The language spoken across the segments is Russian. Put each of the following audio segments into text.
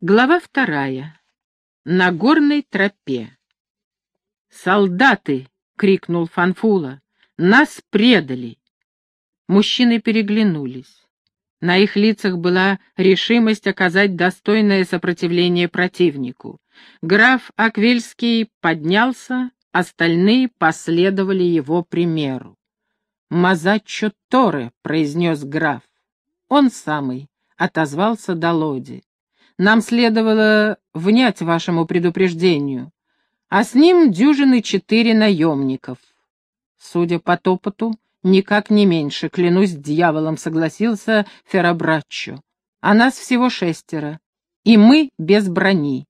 Глава вторая. На горной тропе. «Солдаты!» — крикнул Фанфула. «Нас предали!» Мужчины переглянулись. На их лицах была решимость оказать достойное сопротивление противнику. Граф Аквельский поднялся, остальные последовали его примеру. «Мазаччо Торе», — произнес граф. «Он самый», — отозвался Долоди. Нам следовало внять вашему предупреждению, а с ним дюжины четыре наемников. Судя по топоту, никак не меньше, клянусь дьяволом, согласился Ферабраччо. А нас всего шестеро, и мы без брони.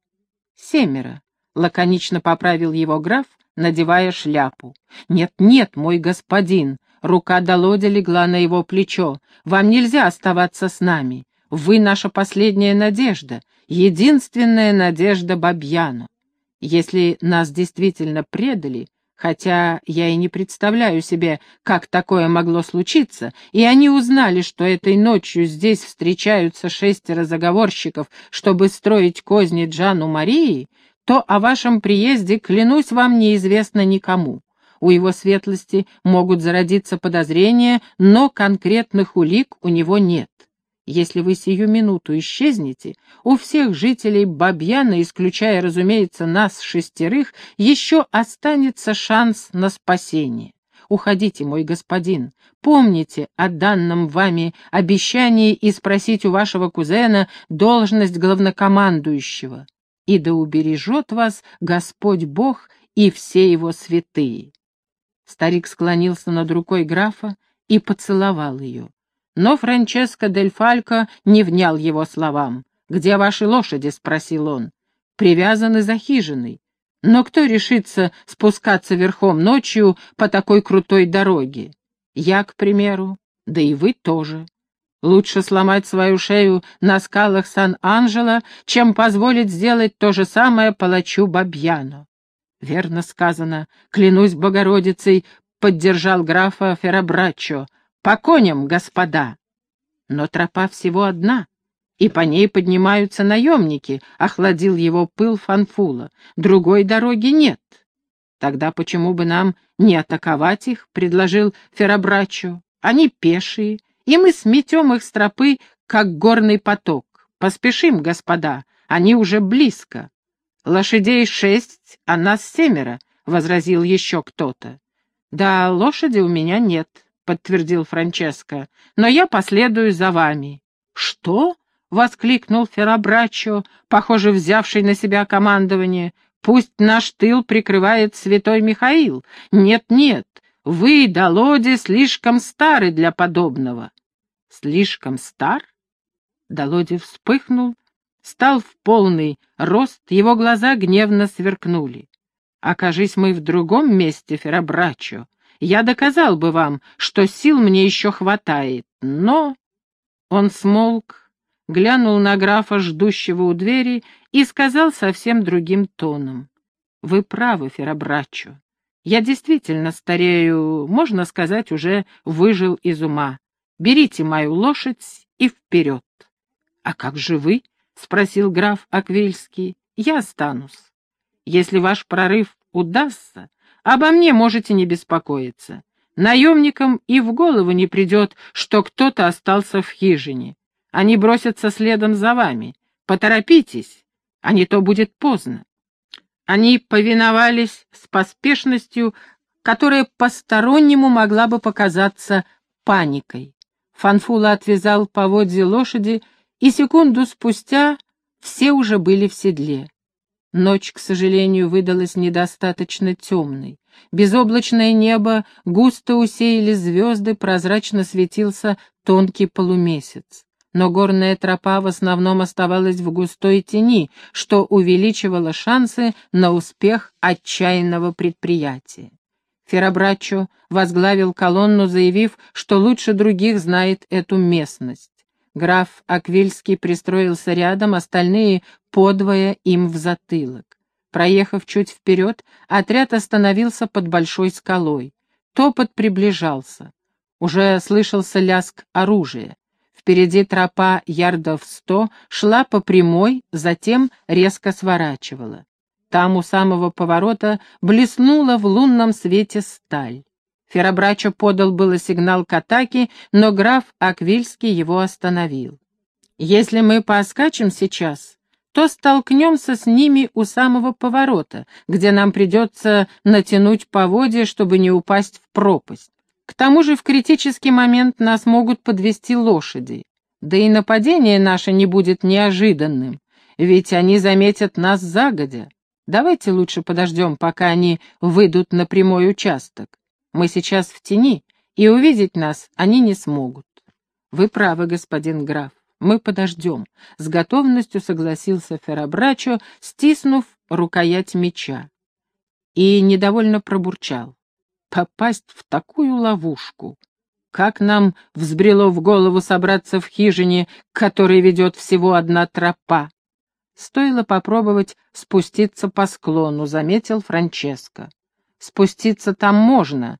Семеро, лаконично поправил его граф, надевая шляпу. «Нет-нет, мой господин!» Рука Долодя легла на его плечо. «Вам нельзя оставаться с нами. Вы наша последняя надежда, единственная надежда Бабьяну. Если нас действительно предали, хотя я и не представляю себе, как такое могло случиться, и они узнали, что этой ночью здесь встречаются шестеро заговорщиков, чтобы строить козни Джану Марии, то о вашем приезде, клянусь вам, неизвестно никому. У его светлости могут зародиться подозрения, но конкретных улик у него нет. Если вы сию минуту исчезнете, у всех жителей Бабьяна, исключая, разумеется, нас шестерых, еще останется шанс на спасение. Уходите, мой господин, помните о данном вами обещании и спросить у вашего кузена должность главнокомандующего. И да убережет вас Господь Бог и все его святые. Старик склонился над рукой графа и поцеловал ее. Но Франческо дель Фалько не внял его словам. «Где ваши лошади?» — спросил он. «Привязаны за хижиной. Но кто решится спускаться верхом ночью по такой крутой дороге? Я, к примеру, да и вы тоже. Лучше сломать свою шею на скалах Сан-Анджело, чем позволить сделать то же самое палачу Бабьяну. Верно сказано, клянусь Богородицей, поддержал графа Ферабраччо. По коням, господа! Но тропа всего одна, и по ней поднимаются наемники, — охладил его пыл Фанфула. Другой дороги нет. Тогда почему бы нам не атаковать их, — предложил Ферабрачо. Они пешие, и мы сметем их с тропы, как горный поток. Поспешим, господа, они уже близко. Лошадей шесть, а нас семеро, — возразил еще кто-то. Да, лошади у меня нет, подтвердил Франческо, — «но я последую за вами». «Что?» — воскликнул Ферабрачо, похоже, взявший на себя командование. «Пусть наш тыл прикрывает святой Михаил. Нет-нет, вы, Долоди, слишком стары для подобного». «Слишком стар?» Долоди вспыхнул, стал в полный рост, его глаза гневно сверкнули. «Окажись мы в другом месте, Ферабрачо, я доказал бы вам, что сил мне еще хватает, но...» Он смолк, глянул на графа, ждущего у двери, и сказал совсем другим тоном. «Вы правы, Ферабрачо. Я действительно старею, можно сказать, уже выжил из ума. Берите мою лошадь и вперед». «А как же вы?» — спросил граф Аквильский. «Я останусь. Если ваш прорыв удастся, Обо мне можете не беспокоиться. Наемникам и в голову не придет, что кто-то остался в хижине. Они бросятся следом за вами. Поторопитесь, а не то будет поздно. Они повиновались с поспешностью, которая постороннему могла бы показаться паникой. Фанфула отвязал поводья лошади, и секунду спустя все уже были в седле. Ночь, к сожалению, выдалась недостаточно темной. Безоблачное небо густо усеяли звезды, прозрачно светился тонкий полумесяц. Но горная тропа в основном оставалась в густой тени, что увеличивало шансы на успех отчаянного предприятия. Ферабраччо возглавил колонну, заявив, что лучше других знает эту местность. Граф Аквильский пристроился рядом, остальные подвое им в затылок. Проехав чуть вперед, отряд остановился под большой скалой. Топот приближался. Уже слышался лязг оружия. Впереди тропа ярдов сто шла по прямой, затем резко сворачивала. Там у самого поворота блеснула в лунном свете сталь. Ферабрачо подал было сигнал к атаке, но граф Аквильский его остановил. «Если мы поскачем сейчас, то столкнемся с ними у самого поворота, где нам придется натянуть поводья, чтобы не упасть в пропасть. К тому же в критический момент нас могут подвести лошади. Да и нападение наше не будет неожиданным, ведь они заметят нас загодя. Давайте лучше подождем, пока они выйдут на прямой участок. Мы сейчас в тени, и увидеть нас они не смогут. Вы правы, господин граф. Мы подождем. С готовностью согласился Ферабрачо, стиснув рукоять меча. И недовольно пробурчал. Попасть в такую ловушку. Как нам взбрело в голову собраться в хижине, к которой ведет всего одна тропа? Стоило попробовать спуститься по склону, заметил Франческо. Спуститься там можно,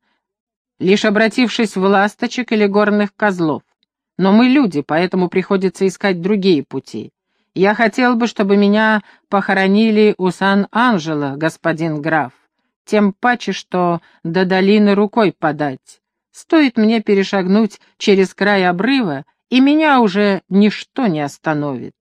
лишь обратившись в ласточек или горных козлов. Но мы люди, поэтому приходится искать другие пути. Я хотел бы, чтобы меня похоронили у Сан-Анжело, господин граф. Тем паче, что до долины рукой подать. Стоит мне перешагнуть через край обрыва, и меня уже ничто не остановит.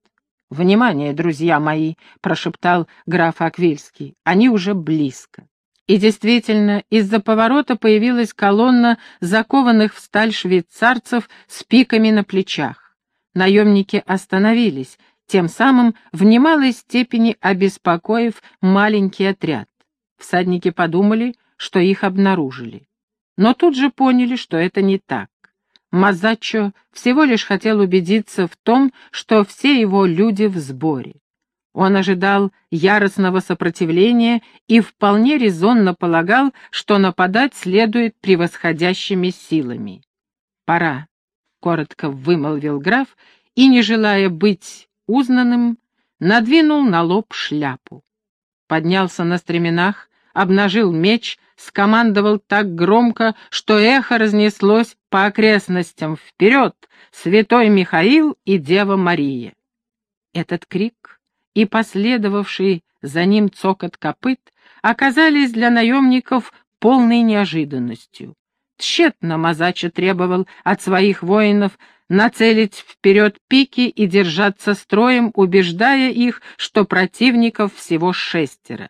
«Внимание, друзья мои!» — прошептал граф Аквильский. «Они уже близко». И действительно, из-за поворота появилась колонна закованных в сталь швейцарцев с пиками на плечах. Наемники остановились, тем самым в немалой степени обеспокоив маленький отряд. Всадники подумали, что их обнаружили. Но тут же поняли, что это не так. Мазачо всего лишь хотел убедиться в том, что все его люди в сборе. Он ожидал яростного сопротивления и вполне резонно полагал, что нападать следует превосходящими силами. «Пора», — коротко вымолвил граф и, не желая быть узнанным, надвинул на лоб шляпу. Поднялся на стременах, обнажил меч, скомандовал так громко, что эхо разнеслось по окрестностям «Вперед! Святой Михаил и Дева Мария!» Этот крик и последовавший за ним цокот копыт оказались для наемников полной неожиданностью. Тщетно Мазача требовал от своих воинов нацелить вперед пики и держаться строем, убеждая их, что противников всего шестеро.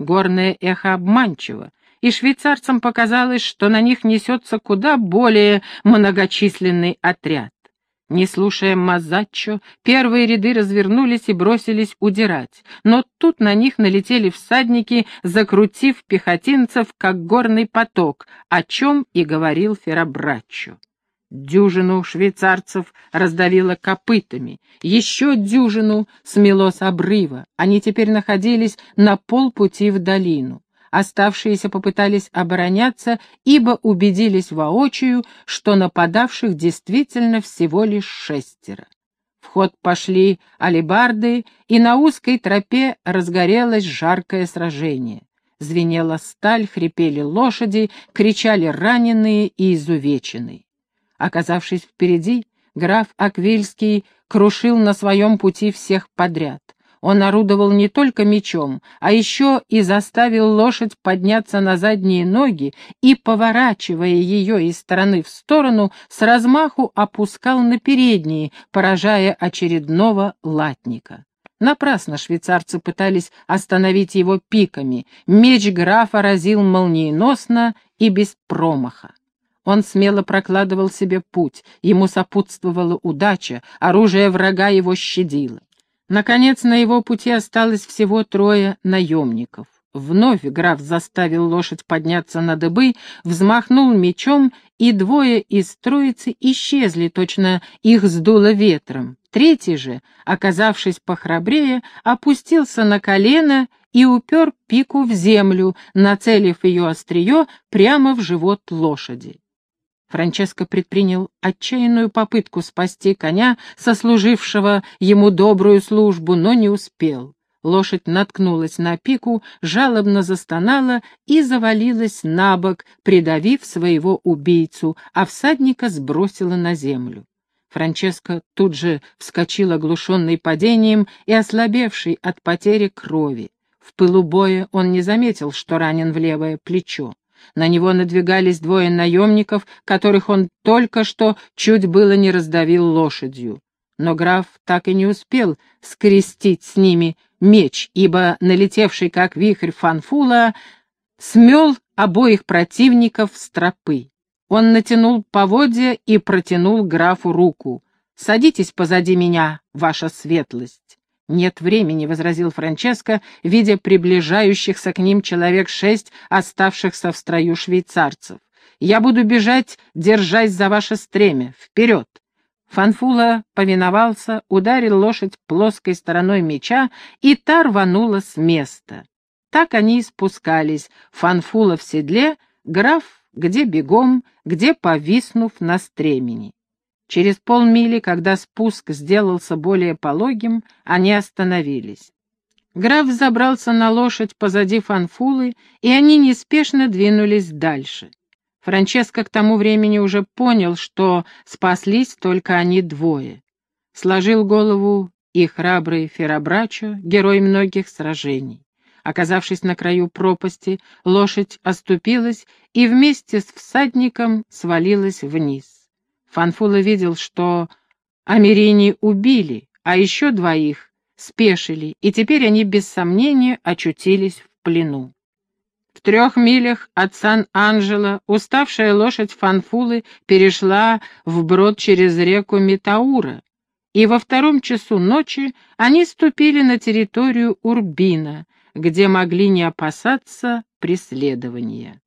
Горное эхо обманчиво, и швейцарцам показалось, что на них несется куда более многочисленный отряд. Не слушая Мазаччо, первые ряды развернулись и бросились удирать, но тут на них налетели всадники, закрутив пехотинцев, как горный поток, о чем и говорил Ферабраччо. Дюжину швейцарцев раздавило копытами, еще дюжину смело с обрыва, они теперь находились на полпути в долину. Оставшиеся попытались обороняться, ибо убедились воочию, что нападавших действительно всего лишь шестеро. В ход пошли алебарды, и на узкой тропе разгорелось жаркое сражение. Звенела сталь, хрипели лошади, кричали раненые и изувеченные. Оказавшись впереди, граф Аквильский крушил на своем пути всех подряд. Он орудовал не только мечом, а еще и заставил лошадь подняться на задние ноги и, поворачивая ее из стороны в сторону, с размаху опускал на передние, поражая очередного латника. Напрасно швейцарцы пытались остановить его пиками. Меч графа разил молниеносно и без промаха. Он смело прокладывал себе путь, ему сопутствовала удача, оружие врага его щадило. Наконец, на его пути осталось всего трое наемников. Вновь граф заставил лошадь подняться на дыбы, взмахнул мечом, и двое из троицы исчезли, точно их сдуло ветром. Третий же, оказавшись похрабрее, опустился на колено и упер пику в землю, нацелив ее острие прямо в живот лошади. Франческо предпринял отчаянную попытку спасти коня, сослужившего ему добрую службу, но не успел. Лошадь наткнулась на пику, жалобно застонала и завалилась на бок, придавив своего убийцу, а всадника сбросила на землю. Франческо тут же вскочил оглушенный падением и ослабевший от потери крови. В пылу боя он не заметил, что ранен в левое плечо. На него надвигались двое наемников, которых он только что чуть было не раздавил лошадью. Но граф так и не успел скрестить с ними меч, ибо налетевший как вихрь фанфула смел обоих противников с тропы. Он натянул поводья и протянул графу руку. «Садитесь позади меня, ваша светлость». «Нет времени», — возразил Франческо, видя приближающихся к ним человек шесть, оставшихся в строю швейцарцев. «Я буду бежать, держась за ваше стремя. Вперед!» Фанфула повиновался, ударил лошадь плоской стороной меча, и та рванула с места. Так они и спускались, Фанфула в седле, граф где бегом, где повиснув на стремени. Через полмили, когда спуск сделался более пологим, они остановились. Граф забрался на лошадь позади Фанфулы, и они неспешно двинулись дальше. Франческо к тому времени уже понял, что спаслись только они двое. Сложил голову и храбрый Ферабрачо, герой многих сражений. Оказавшись на краю пропасти, лошадь оступилась и вместе с всадником свалилась вниз. Фанфула видел, что Америни убили, а еще двоих спешили, и теперь они без сомнения очутились в плену. В трех милях от Сан-Анджело уставшая лошадь Фанфулы перешла вброд через реку Метаура, и во втором часу ночи они ступили на территорию Урбина, где могли не опасаться преследования.